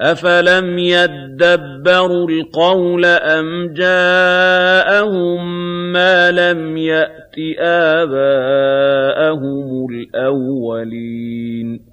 أَفَلَمْ يَدَّبَّرُوا الْقَوْلَ أَمْ جَاءَهُم مَّا لَمْ يَأْتِ آبَاءَهُمُ الْأَوَّلِينَ